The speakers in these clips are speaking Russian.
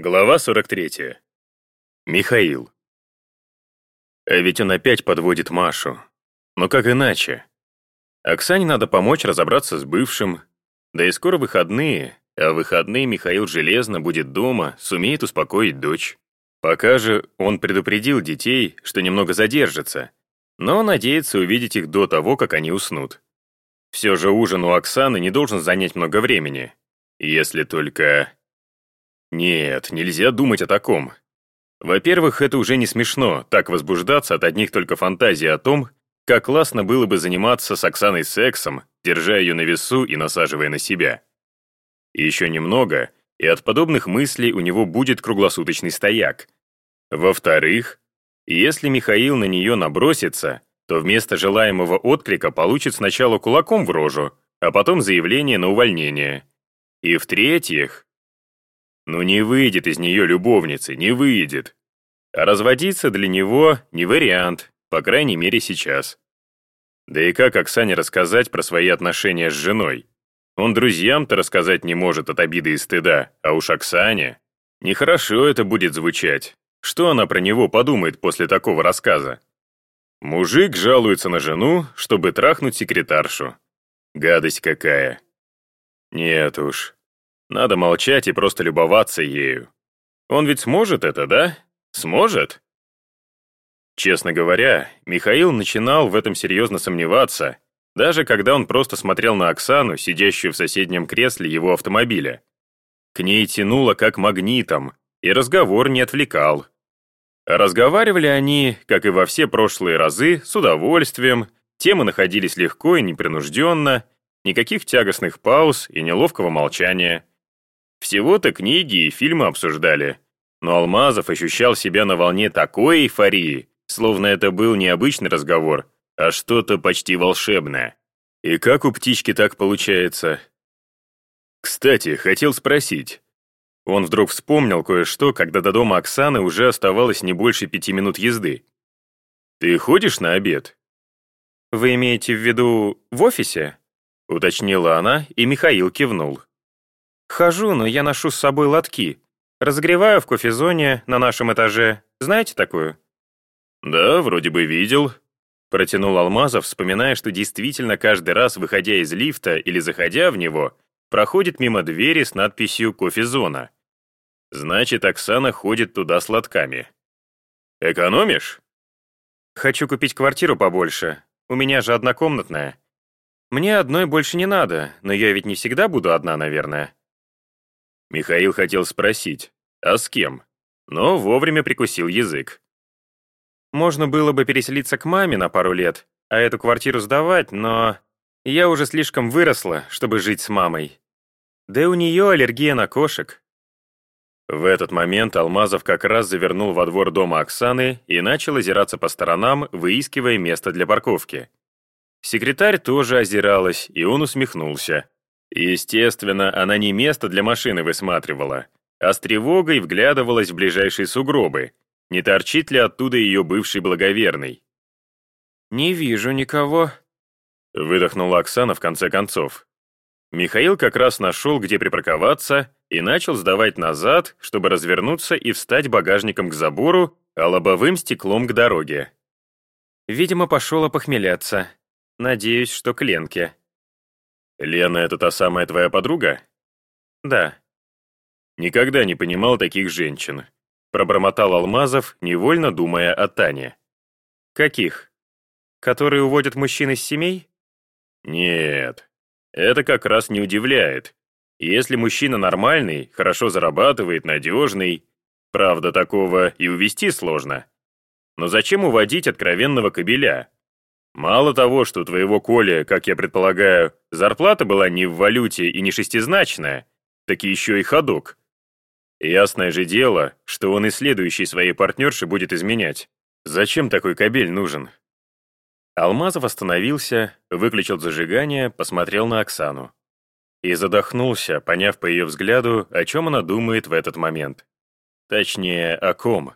Глава 43. Михаил. А ведь он опять подводит Машу. Но как иначе? Оксане надо помочь разобраться с бывшим. Да и скоро выходные, а в выходные Михаил железно будет дома, сумеет успокоить дочь. Пока же он предупредил детей, что немного задержится, но надеется увидеть их до того, как они уснут. Все же ужин у Оксаны не должен занять много времени. Если только... Нет, нельзя думать о таком. Во-первых, это уже не смешно, так возбуждаться от одних только фантазий о том, как классно было бы заниматься с Оксаной сексом, держа ее на весу и насаживая на себя. И еще немного, и от подобных мыслей у него будет круглосуточный стояк. Во-вторых, если Михаил на нее набросится, то вместо желаемого отклика получит сначала кулаком в рожу, а потом заявление на увольнение. И в-третьих, ну не выйдет из нее любовницы, не выйдет. А разводиться для него не вариант, по крайней мере сейчас. Да и как Оксане рассказать про свои отношения с женой? Он друзьям-то рассказать не может от обиды и стыда, а уж Оксане. Нехорошо это будет звучать. Что она про него подумает после такого рассказа? Мужик жалуется на жену, чтобы трахнуть секретаршу. Гадость какая. Нет уж, надо молчать и просто любоваться ею. Он ведь сможет это, да? Сможет? Честно говоря, Михаил начинал в этом серьезно сомневаться, даже когда он просто смотрел на Оксану, сидящую в соседнем кресле его автомобиля. К ней тянуло как магнитом, и разговор не отвлекал. Разговаривали они, как и во все прошлые разы, с удовольствием, темы находились легко и непринужденно, никаких тягостных пауз и неловкого молчания. Всего-то книги и фильмы обсуждали. Но Алмазов ощущал себя на волне такой эйфории, словно это был не обычный разговор, а что-то почти волшебное. И как у птички так получается? Кстати, хотел спросить. Он вдруг вспомнил кое-что, когда до дома Оксаны уже оставалось не больше пяти минут езды. «Ты ходишь на обед?» «Вы имеете в виду в офисе?» Уточнила она, и Михаил кивнул. «Хожу, но я ношу с собой лотки. Разогреваю в кофезоне на нашем этаже. Знаете такую?» «Да, вроде бы видел», — протянул Алмазов, вспоминая, что действительно каждый раз, выходя из лифта или заходя в него, проходит мимо двери с надписью «Кофезона». Значит, Оксана ходит туда с лотками. «Экономишь?» «Хочу купить квартиру побольше. У меня же однокомнатная. Мне одной больше не надо, но я ведь не всегда буду одна, наверное». Михаил хотел спросить, а с кем? Но вовремя прикусил язык. Можно было бы переселиться к маме на пару лет, а эту квартиру сдавать, но я уже слишком выросла, чтобы жить с мамой. Да и у нее аллергия на кошек. В этот момент Алмазов как раз завернул во двор дома Оксаны и начал озираться по сторонам, выискивая место для парковки. Секретарь тоже озиралась, и он усмехнулся. Естественно, она не место для машины высматривала, а с тревогой вглядывалась в ближайшие сугробы. Не торчит ли оттуда ее бывший благоверный? «Не вижу никого», — выдохнула Оксана в конце концов. Михаил как раз нашел, где припарковаться, и начал сдавать назад, чтобы развернуться и встать багажником к забору, а лобовым стеклом к дороге. Видимо, пошел опохмеляться. Надеюсь, что к Ленке. «Лена — это та самая твоя подруга?» «Да». Никогда не понимал таких женщин. Пробормотал Алмазов, невольно думая о Тане. «Каких? Которые уводят мужчин из семей?» «Нет, это как раз не удивляет. Если мужчина нормальный, хорошо зарабатывает, надежный, правда, такого и увести сложно. Но зачем уводить откровенного кобеля? Мало того, что у твоего Коли, как я предполагаю, зарплата была не в валюте и не шестизначная, так еще и ходок. Ясное же дело, что он и следующей своей партнерше будет изменять. Зачем такой кабель нужен? Алмазов остановился, выключил зажигание, посмотрел на Оксану. И задохнулся, поняв по ее взгляду, о чем она думает в этот момент. Точнее, о ком.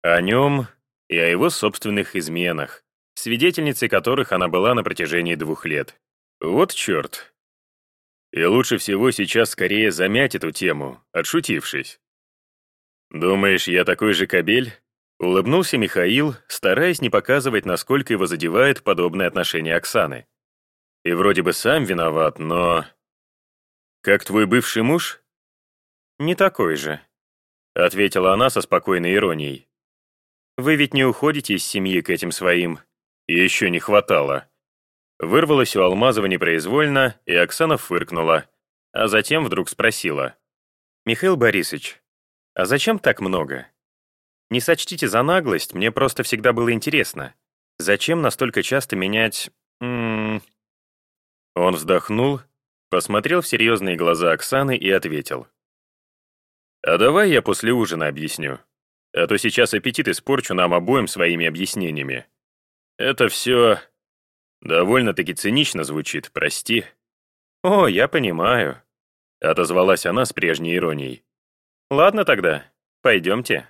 О нем и о его собственных изменах свидетельницей которых она была на протяжении двух лет. Вот черт. И лучше всего сейчас скорее замять эту тему, отшутившись. «Думаешь, я такой же кобель?» Улыбнулся Михаил, стараясь не показывать, насколько его задевает подобное отношение Оксаны. «И вроде бы сам виноват, но...» «Как твой бывший муж?» «Не такой же», — ответила она со спокойной иронией. «Вы ведь не уходите из семьи к этим своим. Еще не хватало». Вырвалось у Алмазова непроизвольно, и Оксана фыркнула, а затем вдруг спросила. «Михаил Борисович, а зачем так много? Не сочтите за наглость, мне просто всегда было интересно. Зачем настолько часто менять... М -м -м? Он вздохнул, посмотрел в серьезные глаза Оксаны и ответил. «А давай я после ужина объясню. А то сейчас аппетит испорчу нам обоим своими объяснениями. Это все довольно-таки цинично звучит, прости». «О, я понимаю», — отозвалась она с прежней иронией. «Ладно тогда, пойдемте».